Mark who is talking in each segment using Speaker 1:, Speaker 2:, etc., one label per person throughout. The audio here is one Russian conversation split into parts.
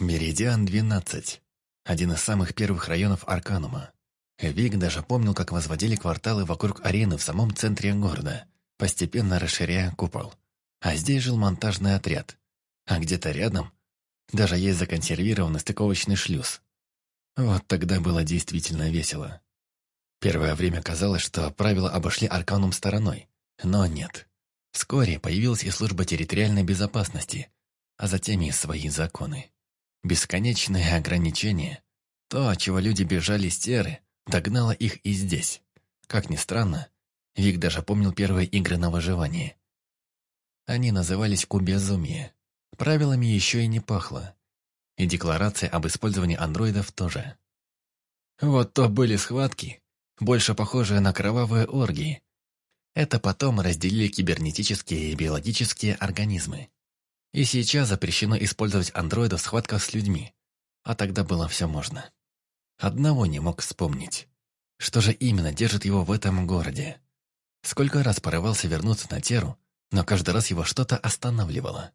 Speaker 1: Меридиан 12. Один из самых первых районов Арканума. Вик даже помнил, как возводили кварталы вокруг арены в самом центре города, постепенно расширяя купол. А здесь жил монтажный отряд. А где-то рядом даже есть законсервированный стыковочный шлюз. Вот тогда было действительно весело. Первое время казалось, что правила обошли Арканум стороной. Но нет. Вскоре появилась и служба территориальной безопасности, а затем и свои законы. Бесконечные ограничения. То, от чего люди бежали с Теры, догнало их и здесь. Как ни странно, Вик даже помнил первые игры на выживание. Они назывались «Кубезумие». Правилами еще и не пахло. И декларация об использовании андроидов тоже. Вот то были схватки, больше похожие на кровавые оргии. Это потом разделили кибернетические и биологические организмы. И сейчас запрещено использовать андроидов в схватках с людьми. А тогда было все можно. Одного не мог вспомнить. Что же именно держит его в этом городе? Сколько раз порывался вернуться на Теру, но каждый раз его что-то останавливало.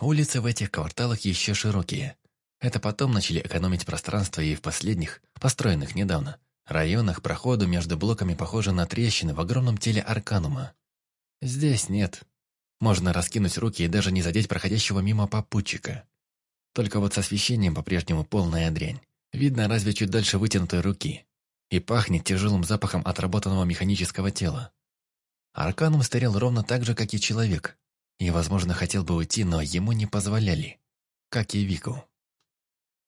Speaker 1: Улицы в этих кварталах еще широкие. Это потом начали экономить пространство и в последних, построенных недавно, районах проходу между блоками похожи на трещины в огромном теле Арканума. Здесь нет, можно раскинуть руки и даже не задеть проходящего мимо попутчика. Только вот с освещением по-прежнему полная дрянь. Видно разве чуть дальше вытянутой руки. И пахнет тяжелым запахом отработанного механического тела. Арканум старел ровно так же, как и человек. И, возможно, хотел бы уйти, но ему не позволяли. Как и Вику.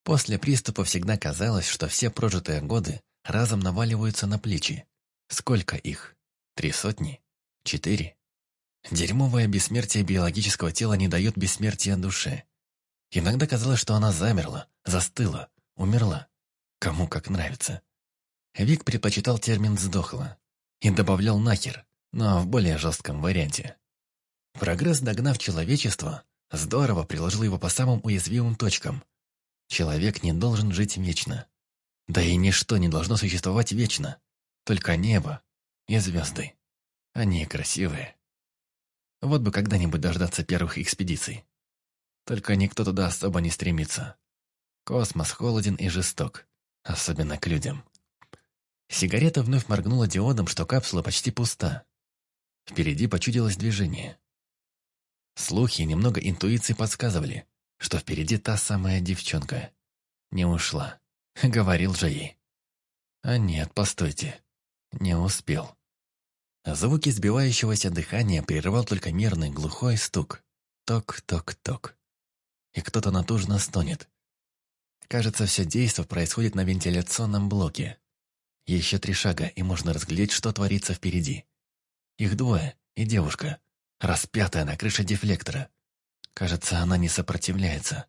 Speaker 1: После приступа всегда казалось, что все прожитые годы разом наваливаются на плечи. Сколько их? Три сотни? Четыре? Дерьмовое бессмертие биологического тела не дает бессмертия душе. Иногда казалось, что она замерла, застыла, умерла. Кому как нравится. Вик предпочитал термин «сдохла» и добавлял «нахер», но в более жестком варианте. Прогресс, догнав человечество, здорово приложил его по самым уязвимым точкам. Человек не должен жить вечно. Да и ничто не должно существовать вечно. Только небо и звезды. Они красивые. Вот бы когда-нибудь дождаться первых экспедиций. Только никто туда особо не стремится. Космос холоден и жесток, особенно к людям. Сигарета вновь моргнула диодом, что капсула почти пуста. Впереди почудилось движение. Слухи и немного интуиции подсказывали, что впереди та самая девчонка. Не ушла. Говорил же ей. А нет, постойте. Не успел. Звуки сбивающегося дыхания прерывал только мирный глухой стук. Ток-ток-ток. И кто-то натужно стонет. Кажется, все действо происходит на вентиляционном блоке. Еще три шага, и можно разглядеть, что творится впереди. Их двое, и девушка, распятая на крыше дефлектора. Кажется, она не сопротивляется.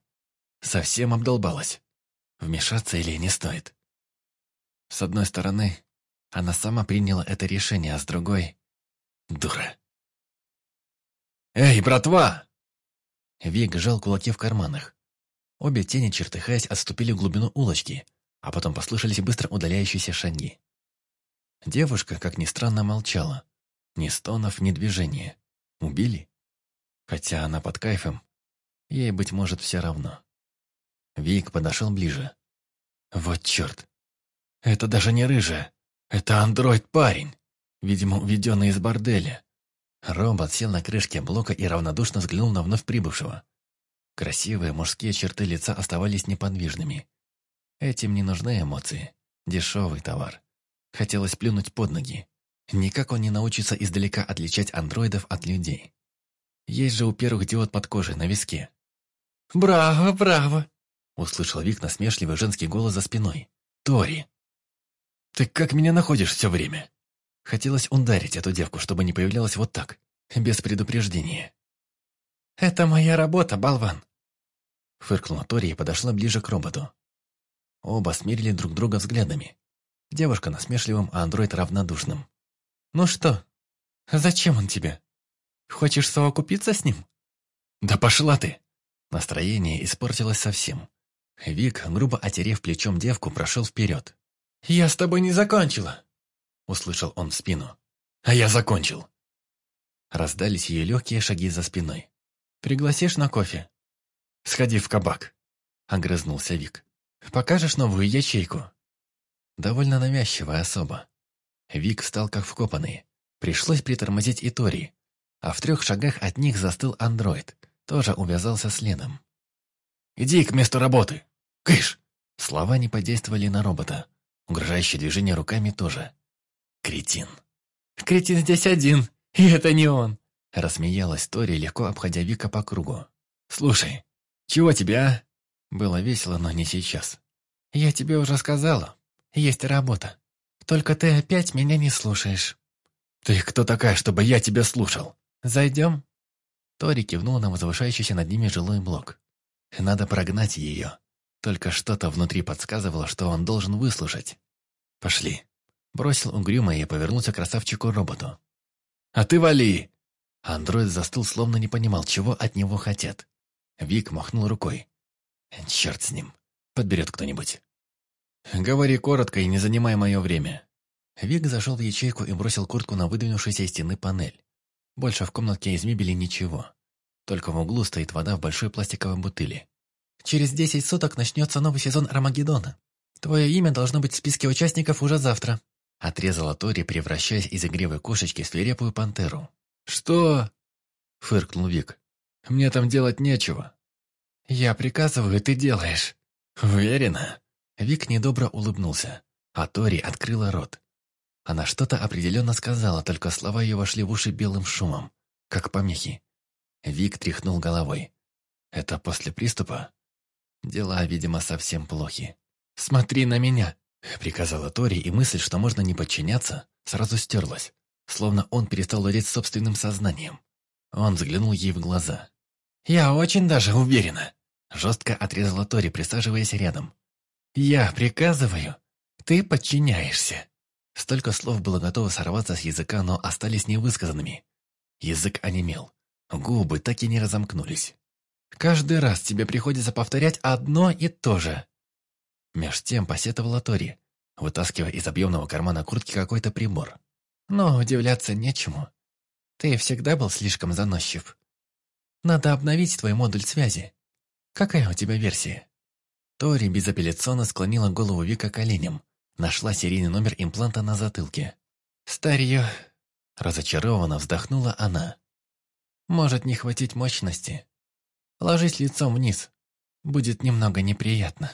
Speaker 1: Совсем обдолбалась. Вмешаться или не стоит? С одной стороны, она сама приняла это решение, а с другой... Дура. «Эй, братва!» Вик сжал кулаки в карманах. Обе тени, чертыхаясь, отступили в глубину улочки, а потом послышались быстро удаляющиеся шаги. Девушка, как ни странно, молчала. Ни стонов, ни движения. Убили? Хотя она под кайфом. Ей, быть может, все равно. Вик подошел ближе. Вот черт. Это даже не рыжая. «Это андроид-парень, видимо, уведенный из борделя». Робот сел на крышке блока и равнодушно взглянул на вновь прибывшего. Красивые мужские черты лица оставались неподвижными. Этим не нужны эмоции. Дешевый товар. Хотелось плюнуть под ноги. Никак он не научится издалека отличать андроидов от людей. Есть же у первых диод под кожей на виске.
Speaker 2: «Браво, браво!»
Speaker 1: Услышал Вик насмешливый женский голос за спиной. «Тори!» «Ты как меня находишь все время?» Хотелось ударить эту девку, чтобы не появлялась вот так, без предупреждения.
Speaker 2: «Это моя работа, болван!»
Speaker 1: Фыркнула Тори и подошла ближе к роботу. Оба смирили друг друга взглядами. Девушка насмешливым, а андроид равнодушным.
Speaker 2: «Ну что, зачем он тебе? Хочешь совокупиться с ним?»
Speaker 1: «Да пошла ты!» Настроение испортилось совсем. Вик, грубо отерев плечом девку, прошел вперед.
Speaker 2: «Я с тобой не закончила!»
Speaker 1: Услышал он в спину. «А я закончил!» Раздались ее легкие шаги за спиной.
Speaker 2: «Пригласишь на кофе?»
Speaker 1: «Сходи в кабак!» огрызнулся Вик. «Покажешь новую ячейку?» Довольно навязчивая особа. Вик встал как вкопанный. Пришлось притормозить и Тори. А в трех шагах от них застыл андроид. Тоже увязался следом. «Иди к месту работы! Кыш!» Слова не подействовали на робота. Угрожающие движения руками тоже. Кретин.
Speaker 2: «Кретин здесь один, и это не он!»
Speaker 1: Рассмеялась Тори, легко обходя Вика по кругу. «Слушай, чего тебе, а?» Было весело, но не сейчас.
Speaker 2: «Я тебе уже сказала. Есть работа. Только ты опять меня не слушаешь».
Speaker 1: «Ты кто такая, чтобы я тебя слушал?»
Speaker 2: «Зайдем?»
Speaker 1: Тори кивнул на возвышающийся над ними жилой блок. «Надо прогнать ее. Только что-то внутри подсказывало, что он должен выслушать. Пошли». Бросил угрюмо и повернулся к красавчику-роботу. «А ты вали!» Андроид застыл, словно не понимал, чего от него хотят. Вик махнул рукой. «Черт с ним. Подберет кто-нибудь». «Говори коротко и не занимай мое время». Вик зашел в ячейку и бросил куртку на выдвинувшейся из стены панель. Больше в комнатке из мебели ничего. Только в углу стоит вода в большой пластиковой бутыли.
Speaker 2: «Через десять суток начнется новый сезон Армагеддона. Твое имя должно быть в списке участников уже завтра»,
Speaker 1: отрезала Тори, превращаясь из игривой кошечки в свирепую пантеру.
Speaker 2: «Что?»
Speaker 1: — фыркнул Вик. «Мне там делать нечего».
Speaker 2: «Я приказываю, ты делаешь».
Speaker 1: «Уверена?» Вик недобро улыбнулся, а Тори открыла рот. Она что-то определенно сказала, только слова ее вошли в уши белым шумом, как помехи. Вик тряхнул головой. «Это после приступа?» Дела, видимо, совсем плохи.
Speaker 2: «Смотри на меня!»
Speaker 1: — приказала Тори, и мысль, что можно не подчиняться, сразу стерлась, словно он перестал владеть собственным сознанием. Он взглянул ей в глаза.
Speaker 2: «Я очень даже уверена!»
Speaker 1: Жестко отрезала Тори, присаживаясь рядом.
Speaker 2: «Я приказываю, ты подчиняешься».
Speaker 1: Столько слов было готово сорваться с языка, но остались невысказанными. Язык онемел. Губы так и не разомкнулись.
Speaker 2: «Каждый раз тебе приходится повторять одно и то же».
Speaker 1: Меж тем посетовала Тори, вытаскивая из объемного кармана куртки какой-то прибор.
Speaker 2: «Но удивляться нечему. Ты всегда был слишком заносчив. Надо обновить твой модуль связи. Какая у тебя версия?»
Speaker 1: Тори безапелляционно склонила голову Вика коленям, Нашла серийный номер импланта на затылке.
Speaker 2: «Старье!»
Speaker 1: Разочарованно вздохнула она.
Speaker 2: «Может не хватить мощности. Ложись лицом вниз. Будет немного неприятно».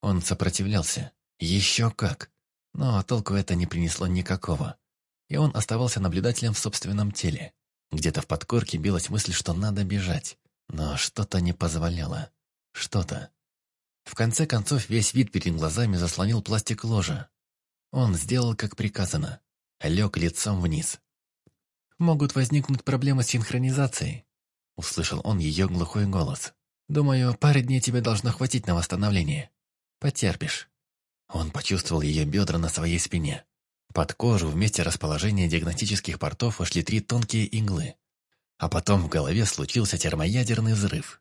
Speaker 1: Он сопротивлялся. Еще как. Но толку это не принесло никакого. И он оставался наблюдателем в собственном теле. Где-то в подкорке билась мысль, что надо бежать. Но что-то не позволяло. Что-то. В конце концов, весь вид перед глазами заслонил пластик ложа. Он сделал, как приказано. Лег лицом вниз.
Speaker 2: «Могут возникнуть проблемы с синхронизацией», — услышал он ее глухой голос. «Думаю, пары дней тебе должно хватить на восстановление. Потерпишь».
Speaker 1: Он почувствовал ее бедра на своей спине. Под кожу вместе расположения диагностических портов вошли три тонкие иглы. А потом в голове случился термоядерный взрыв.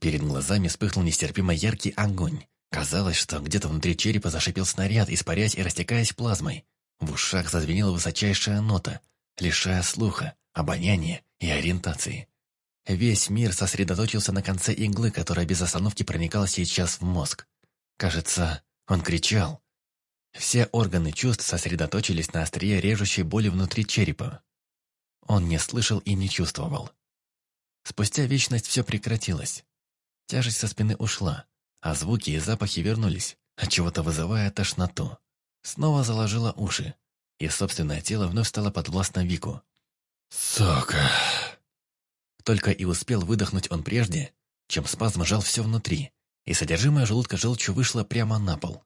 Speaker 1: Перед глазами вспыхнул нестерпимо яркий огонь. Казалось, что где-то внутри черепа зашипел снаряд, испаряясь и растекаясь плазмой. В ушах зазвенела высочайшая нота, лишая слуха, обоняния и ориентации. Весь мир сосредоточился на конце иглы, которая без остановки проникала сейчас в мозг. Кажется, он кричал. Все органы чувств сосредоточились на острие режущей боли внутри черепа. Он не слышал и не чувствовал. Спустя вечность все прекратилось. Тяжесть со спины ушла, а звуки и запахи вернулись, отчего-то вызывая тошноту. Снова заложила уши, и собственное тело вновь стало подвластно Вику. «Сука!» Только и успел выдохнуть он прежде, чем спазм сжал все внутри, и содержимое желудка желчью вышло прямо на пол.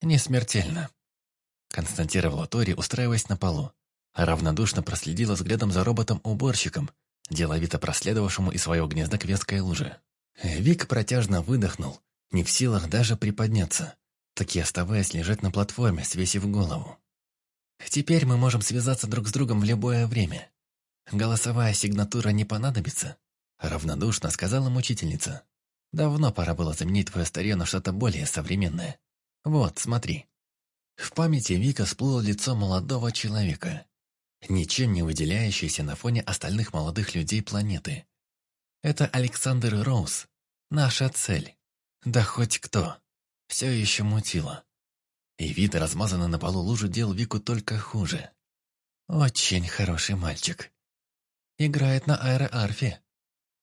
Speaker 1: «Не смертельно», — констатировала Тори, устраиваясь на полу, равнодушно проследила взглядом за роботом-уборщиком, деловито проследовавшему из своего гнезда к веской луже. Вик протяжно выдохнул, не в силах даже приподняться, таки оставаясь лежать на платформе, свесив голову. «Теперь мы можем связаться друг с другом в любое время. Голосовая сигнатура не понадобится», — равнодушно сказала мучительница. «Давно пора было заменить твое старье на что-то более современное. Вот, смотри». В памяти Вика всплыло лицо молодого человека, ничем не выделяющееся на фоне остальных молодых людей планеты. Это Александр Роуз, наша цель.
Speaker 2: Да хоть кто. Все еще мутило. И вид, размазанный на полу лужи, делал Вику только хуже. Очень хороший мальчик. Играет на аэроарфе.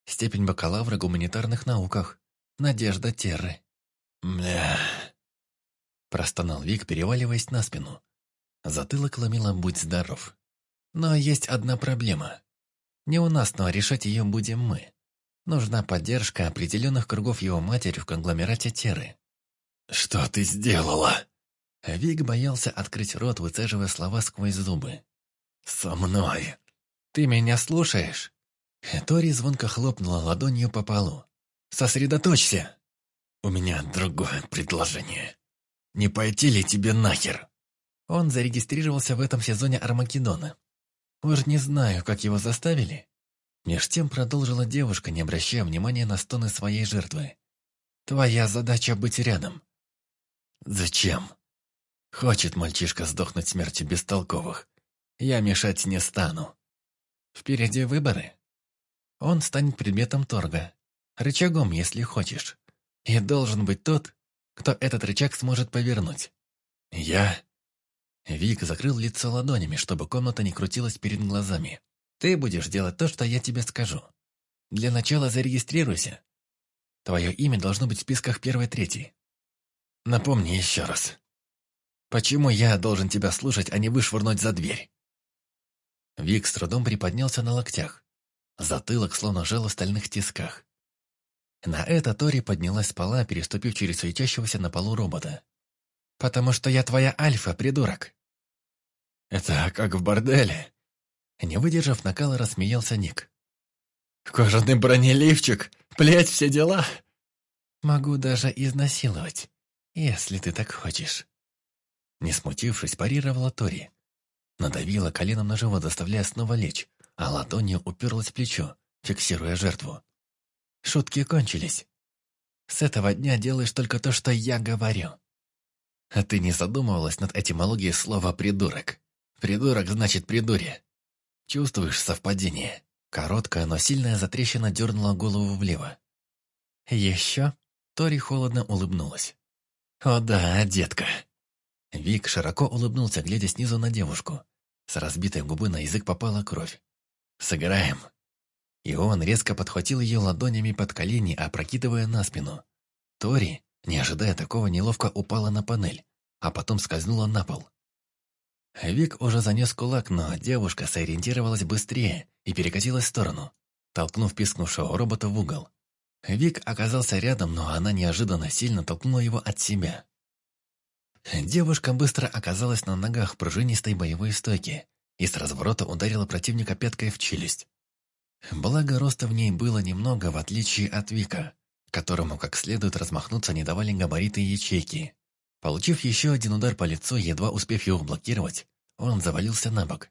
Speaker 2: Степень бакалавра гуманитарных науках. Надежда Терры.
Speaker 1: Мля.
Speaker 2: Простонал Вик, переваливаясь на спину. Затылок ломило «Будь здоров». Но есть одна проблема. Не у нас, но решать ее будем мы. Нужна поддержка определенных кругов его матери в конгломерате Теры.
Speaker 1: «Что ты сделала?»
Speaker 2: Вик боялся открыть рот, выцеживая слова сквозь зубы.
Speaker 1: «Со мной!»
Speaker 2: «Ты меня слушаешь?» Тори звонко хлопнула ладонью по полу. «Сосредоточься!»
Speaker 1: «У меня другое предложение. Не пойти ли тебе нахер?»
Speaker 2: Он зарегистрировался в этом сезоне Армагеддона. Уж не знаю, как его заставили. Меж тем продолжила девушка, не обращая внимания на стоны своей жертвы. «Твоя задача быть рядом».
Speaker 1: «Зачем?» «Хочет мальчишка сдохнуть смертью бестолковых. Я мешать не стану».
Speaker 2: «Впереди выборы. Он станет предметом торга. Рычагом, если хочешь. И должен быть тот, кто этот рычаг сможет повернуть».
Speaker 1: «Я?»
Speaker 2: Вик закрыл лицо ладонями, чтобы комната не крутилась перед глазами. «Ты будешь делать то, что я тебе скажу. Для начала зарегистрируйся. Твое имя должно быть в списках первой-третьей.
Speaker 1: Напомни еще раз.
Speaker 2: Почему я должен тебя слушать, а не вышвырнуть за дверь?» Вик с трудом приподнялся на локтях. Затылок словно жал в стальных тисках. На это Тори поднялась с пола, переступив через суетящегося на полу робота. «Потому что я твоя альфа, придурок!»
Speaker 1: «Это как в борделе!»
Speaker 2: Не выдержав накала, рассмеялся Ник.
Speaker 1: «Кожаный бронеливчик, плеть все дела!»
Speaker 2: «Могу даже изнасиловать, если ты так хочешь». Не смутившись, парировала Тори. Надавила коленом на живот, заставляя снова лечь, а ладонью уперлась в плечо, фиксируя жертву. «Шутки кончились. С этого дня делаешь только то, что я говорю». А ты не задумывалась над этимологией слова «придурок»? Придурок значит «придурье». Чувствуешь совпадение? Короткая, но сильная затрещина дернула голову влево. «Еще?» Тори холодно улыбнулась. «О да, детка!» Вик широко улыбнулся, глядя снизу на девушку. С разбитой губы на язык попала кровь. «Сыграем!» И он резко подхватил ее ладонями под колени, опрокидывая на спину. Тори, не ожидая такого, неловко упала на панель, а потом скользнула на пол. Вик уже занес кулак, но девушка сориентировалась быстрее и перекатилась в сторону, толкнув пискнувшего робота в угол. Вик оказался рядом, но она неожиданно сильно толкнула его от себя. Девушка быстро оказалась на ногах пружинистой боевой стойки и с разворота ударила противника пяткой в челюсть. Благо, роста в ней было немного, в отличие от Вика, которому как следует размахнуться не давали габариты ячейки. Получив еще один удар по лицу, едва успев его блокировать, он завалился на бок.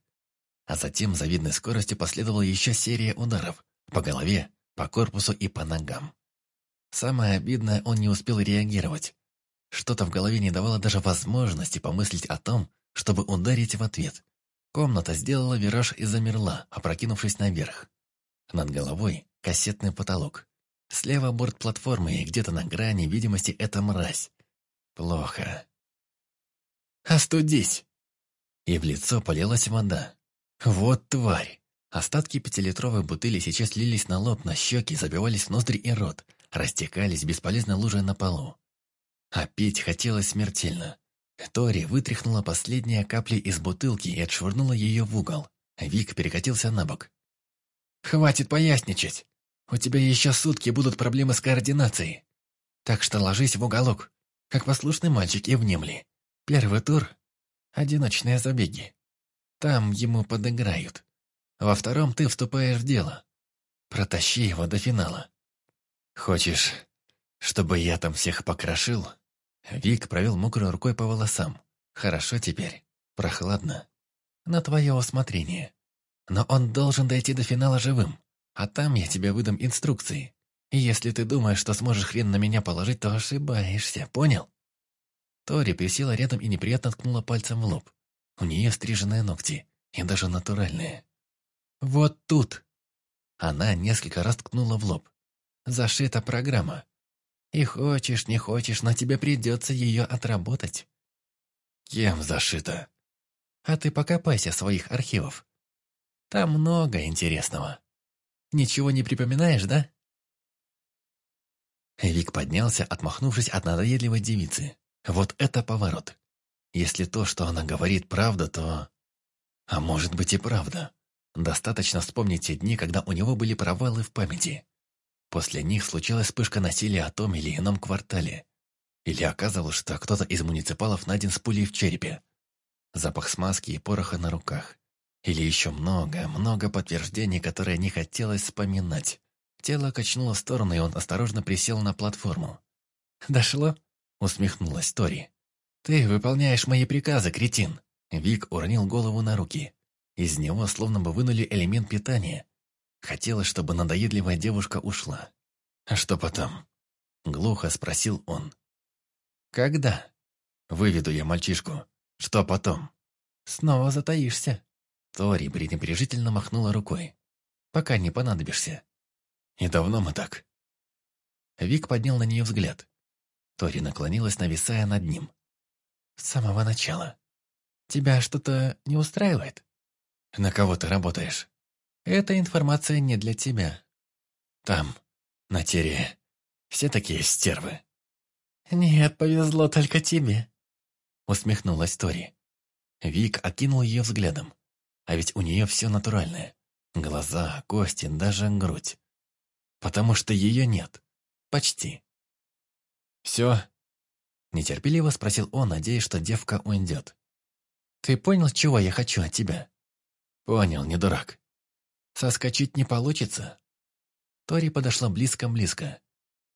Speaker 2: А затем завидной скоростью последовала еще серия ударов по голове, по корпусу и по ногам. Самое обидное, он не успел реагировать. Что-то в голове не давало даже возможности помыслить о том, чтобы ударить в ответ. Комната сделала вираж и замерла, опрокинувшись наверх. Над головой кассетный потолок. Слева борт платформы, и где-то на грани видимости эта мразь. Плохо. «Остудись!» И в лицо полилась вода. «Вот тварь!» Остатки пятилитровой бутыли сейчас лились на лоб, на щеки, забивались в ноздри и рот, растекались бесполезно лужей на полу. А пить хотелось смертельно. Тори вытряхнула последние капли из бутылки и отшвырнула ее в угол. Вик перекатился на бок. «Хватит поясничать! У тебя еще сутки будут проблемы с координацией. Так что ложись в уголок, как послушный мальчик и внемли. Первый тур — одиночные забеги. Там ему подыграют. Во втором ты вступаешь в дело. Протащи его до финала. Хочешь, чтобы я там всех покрошил?» Вик провел мокрой рукой по волосам. «Хорошо теперь. Прохладно. На твое усмотрение. Но он должен дойти до финала живым. А там я тебе выдам инструкции. И если ты думаешь, что сможешь хрен на меня положить, то ошибаешься, понял?» Тори присела рядом и неприятно ткнула пальцем в лоб. У нее стриженные ногти, и даже натуральные. «Вот тут!» Она несколько раз ткнула в лоб. «Зашита программа. И хочешь, не хочешь, но тебе придется ее отработать.
Speaker 1: Кем зашито?
Speaker 2: А ты покопайся в своих архивов. Там много интересного. Ничего не припоминаешь, да?
Speaker 1: Вик поднялся, отмахнувшись от надоедливой девицы. Вот это поворот. Если то, что она говорит, правда, то... А может быть и правда. Достаточно вспомнить те дни, когда у него были провалы в памяти. После них случилась вспышка насилия о том или ином квартале. Или оказывалось, что кто-то из муниципалов найден с пулей в черепе. Запах смазки и пороха на руках. Или еще много, много подтверждений, которые не хотелось вспоминать. Тело качнуло в сторону, и он осторожно присел на платформу.
Speaker 2: «Дошло?»
Speaker 1: — усмехнулась Тори.
Speaker 2: «Ты выполняешь мои приказы, кретин!»
Speaker 1: Вик уронил голову на руки. Из него словно бы вынули элемент питания. Хотелось, чтобы надоедливая девушка ушла. «А что потом?» — глухо спросил он.
Speaker 2: «Когда?»
Speaker 1: «Выведу я мальчишку. Что потом?»
Speaker 2: «Снова затаишься».
Speaker 1: Тори пренебрежительно махнула рукой. «Пока не понадобишься». «И давно мы так?» Вик поднял на нее взгляд. Тори наклонилась, нависая над ним.
Speaker 2: «С самого начала. Тебя что-то не устраивает?»
Speaker 1: «На кого ты работаешь?»
Speaker 2: «Эта информация не для тебя».
Speaker 1: «Там, на Тере, все такие стервы».
Speaker 2: «Нет, повезло только тебе», —
Speaker 1: усмехнулась Тори. Вик окинул ее взглядом. А ведь у нее все натуральное. Глаза, кости, даже грудь. Потому что ее нет. Почти. «Все?» Нетерпеливо спросил он, надеясь, что девка уйдет.
Speaker 2: «Ты понял, чего я хочу от тебя?»
Speaker 1: «Понял, не дурак».
Speaker 2: «Соскочить не получится?»
Speaker 1: Тори подошла близко-близко.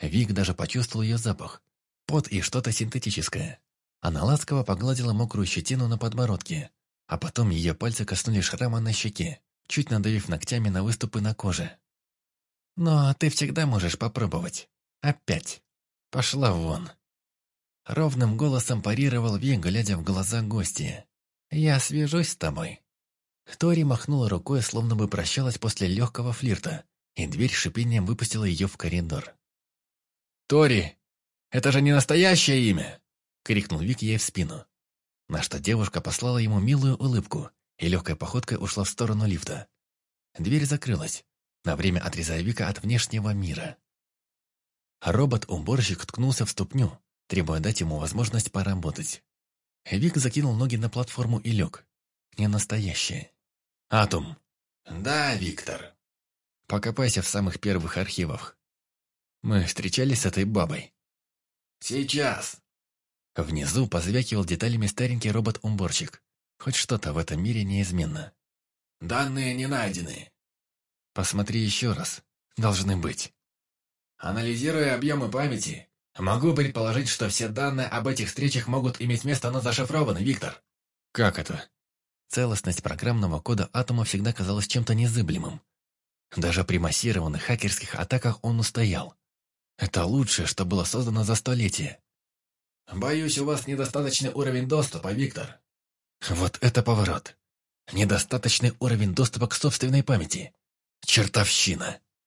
Speaker 1: Вик даже почувствовал ее запах. Пот и что-то синтетическое. Она ласково погладила мокрую щетину на подбородке, а потом ее пальцы коснулись шрама на щеке, чуть надавив ногтями на выступы на коже.
Speaker 2: «Но ты всегда можешь попробовать. Опять.
Speaker 1: Пошла вон». Ровным голосом парировал Вик, глядя в глаза гости. «Я свяжусь с тобой». Тори махнула рукой, словно бы прощалась после легкого флирта, и дверь шипением выпустила ее в коридор. «Тори, это же не настоящее имя!» — крикнул Вик ей в спину. На что девушка послала ему милую улыбку и легкой походкой ушла в сторону лифта. Дверь закрылась, на время отрезая Вика от внешнего мира. Робот-уборщик ткнулся в ступню, требуя дать ему возможность поработать. Вик закинул ноги на платформу и лег. Не настоящее. «Атом!»
Speaker 2: «Да, Виктор».
Speaker 1: «Покопайся в самых первых архивах. Мы встречались с этой бабой».
Speaker 2: «Сейчас».
Speaker 1: Внизу позвякивал деталями старенький робот-уборщик. Хоть что-то в этом мире неизменно.
Speaker 2: «Данные не найдены».
Speaker 1: «Посмотри еще раз. Должны быть».
Speaker 2: Анализируя объемы памяти, могу предположить, что все данные об этих встречах могут иметь место, но зашифрованы, Виктор.
Speaker 1: Как это? Целостность программного кода Атома всегда казалась чем-то незыблемым. Даже при массированных хакерских атаках он устоял. Это лучшее, что было создано за столетие.
Speaker 2: «Боюсь, у вас недостаточный уровень доступа, Виктор».
Speaker 1: Вот это поворот. Недостаточный уровень доступа к собственной памяти. Чертовщина.